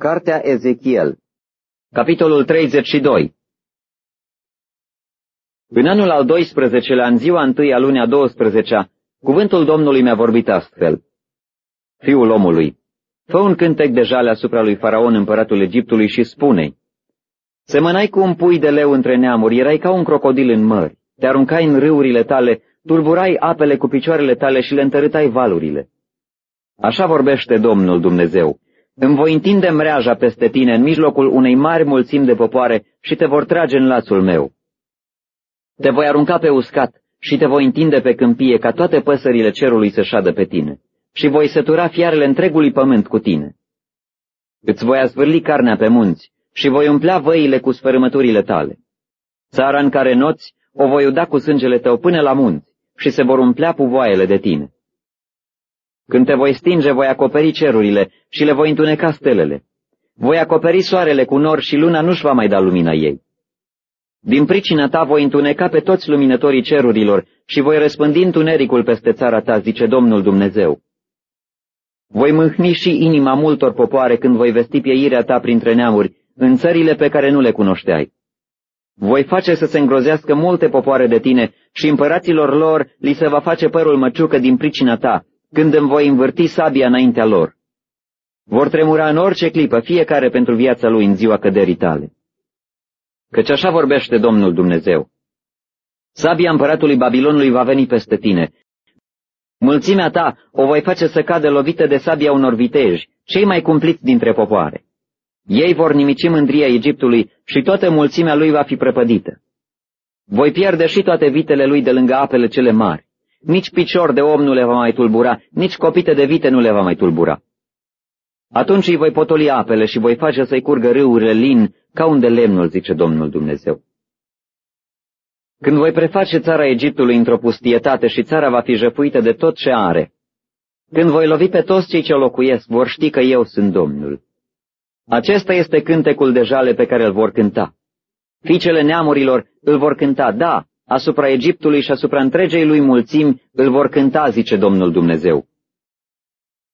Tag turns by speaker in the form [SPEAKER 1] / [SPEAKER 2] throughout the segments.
[SPEAKER 1] Cartea Ezechiel Capitolul 32 În anul al 12-lea, în ziua întâi a lunii a 12-a, cuvântul Domnului mi-a vorbit astfel. Fiul omului, fă un cântec de jale asupra lui Faraon, împăratul Egiptului, și spune Semănai cu un pui de leu între neamuri, erai ca un crocodil în mări, te aruncai în râurile tale, tulburai apele cu picioarele tale și le întărâtai valurile. Așa vorbește Domnul Dumnezeu îmi voi întinde mreaja peste tine în mijlocul unei mari mulțimi de popoare și te vor trage în lațul meu. Te voi arunca pe uscat și te voi întinde pe câmpie ca toate păsările cerului să șadă pe tine și voi sătura fiarele întregului pământ cu tine. Îți voi azvârli carnea pe munți și voi umplea văile cu sfărâmăturile tale. Țara în care noți o voi uda cu sângele tău până la munți și se vor umplea puvoaiele de tine. Când te voi stinge, voi acoperi cerurile și le voi întuneca stelele. Voi acoperi soarele cu nor și luna nu-și va mai da lumina ei. Din pricina ta voi întuneca pe toți luminătorii cerurilor și voi răspândi întunericul peste țara ta, zice Domnul Dumnezeu. Voi mâhni și inima multor popoare când voi vesti pieirea ta printre neamuri, în țările pe care nu le cunoșteai. Voi face să se îngrozească multe popoare de tine și împăraților lor li se va face părul măciucă din pricina ta, când îmi voi învârti sabia înaintea lor. Vor tremura în orice clipă, fiecare pentru viața lui în ziua căderii tale. Căci așa vorbește Domnul Dumnezeu. Sabia împăratului Babilonului va veni peste tine. Mulțimea ta o voi face să cadă lovită de sabia unor viteji, cei mai cumpliți dintre popoare. Ei vor nimici mândria Egiptului și toată mulțimea lui va fi prăpădită. Voi pierde și toate vitele lui de lângă apele cele mari. Nici picior de om nu le va mai tulbura, nici copite de vite nu le va mai tulbura. Atunci îi voi potoli apele și voi face să-i curgă râurile lin ca un de lemnul, zice Domnul Dumnezeu. Când voi preface țara Egiptului într-o pustietate și țara va fi jăfuită de tot ce are, când voi lovi pe toți cei ce locuiesc, vor ști că eu sunt Domnul. Acesta este cântecul de jale pe care îl vor cânta. Fiicele neamurilor îl vor cânta, da, asupra Egiptului și asupra întregei lui mulțimi îl vor cânta, zice Domnul Dumnezeu.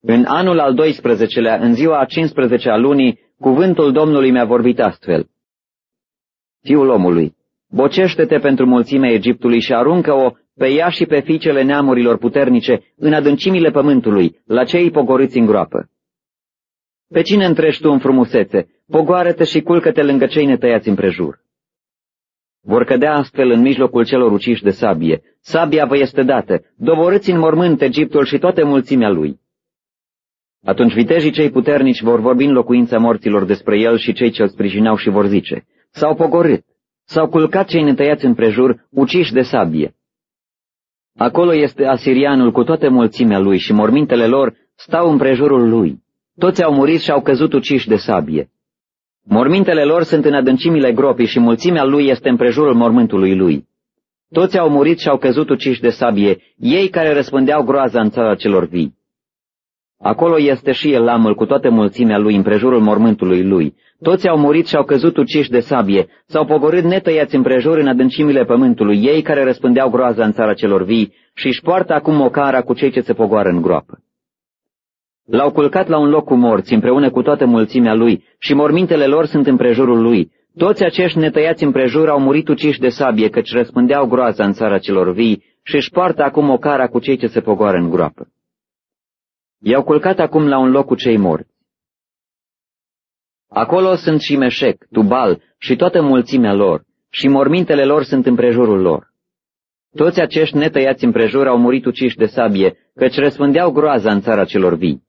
[SPEAKER 1] În anul al 12-lea, în ziua a 15-a lunii, cuvântul Domnului mi-a vorbit astfel. Fiul omului, bocește-te pentru mulțimea Egiptului și aruncă-o pe ea și pe fiicele neamurilor puternice în adâncimile pământului, la cei pogoriți în groapă. Pe cine întrești tu în frumusețe? Pogoară-te și culcă-te lângă cei netăiați împrejur. Vor cădea astfel în mijlocul celor uciși de sabie. Sabia vă este dată. Doborâți în mormânt Egiptul și toate mulțimea lui. Atunci vitejii cei puternici vor vorbi în locuința morților despre el și cei ce îl sprijineau și vor zice, S-au pogorât, s-au culcat cei netăiați împrejur, uciși de sabie. Acolo este asirianul cu toată mulțimea lui și mormintele lor stau împrejurul lui. Toți au murit și au căzut uciși de sabie. Mormintele lor sunt în adâncimile gropii și mulțimea lui este în prejurul mormântului lui. Toți au murit și au căzut uciși de sabie, ei care răspândeau groaza în țara celor vii. Acolo este și el lamul cu toată mulțimea lui în prejurul mormântului lui. Toți au murit și au căzut uciși de sabie, s-au pogorât netăiați împrejur în adâncimile pământului, ei care răspândeau groaza în țara celor vii și își poartă acum ocara cu cei ce se pogoară în groapă. L-au culcat la un loc cu morți, împreună cu toată mulțimea lui, și mormintele lor sunt împrejurul lui. Toți acești netăiați împrejur au murit uciși de sabie, căci răspândeau groaza în țara celor vii și își poartă acum o cara cu cei ce se pogoară în groapă. I-au culcat acum la un loc cu cei morți. Acolo sunt și Meșec, Tubal și toată mulțimea lor, și mormintele lor sunt împrejurul lor. Toți acești netăiați împrejur au murit uciși de sabie, căci răspândeau groaza în țara celor vii.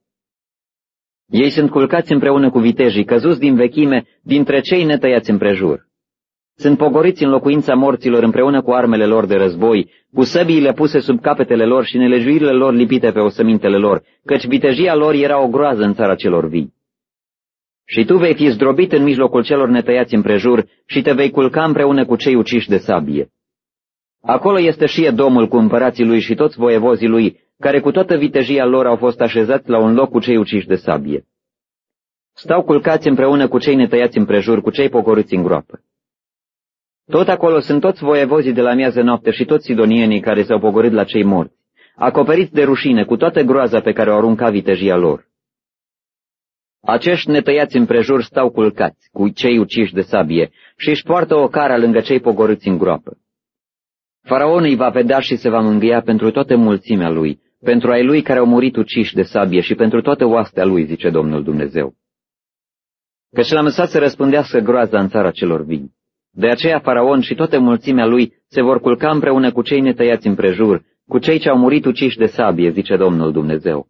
[SPEAKER 1] Ei sunt culcați împreună cu vitejii, căzuți din vechime, dintre cei netăiați împrejur. Sunt pogoriți în locuința morților împreună cu armele lor de război, cu săbiile puse sub capetele lor și nelejuirile lor lipite pe osămintele lor, căci vitejia lor era o groază în țara celor vii. Și tu vei fi zdrobit în mijlocul celor netăiați împrejur și te vei culca împreună cu cei uciși de sabie. Acolo este și Edomul cu împărații lui și toți voievozii lui, care cu toată vitejia lor au fost așezați la un loc cu cei uciși de sabie. Stau culcați împreună cu cei netăiați împrejur, cu cei pogoriți în groapă. Tot acolo sunt toți voievozii de la miază noapte și toți sidonienii care s-au pogorât la cei morți, acoperiți de rușine cu toată groaza pe care o arunca vitejia lor. Acești netăiați împrejur stau culcați, cu cei uciși de sabie, și își poartă o cara lângă cei pogorâți în groapă. Faraon îi va vedea și se va mângâia pentru toată mulțimea lui, pentru ai lui care au murit uciși de sabie și pentru toată oastea lui, zice Domnul Dumnezeu. Căci l-am lăsat să răspândească groaza în țara celor vii. De aceea Faraon și toată mulțimea lui se vor culca împreună cu cei netăiați împrejur, cu cei ce au murit uciși de sabie, zice Domnul Dumnezeu.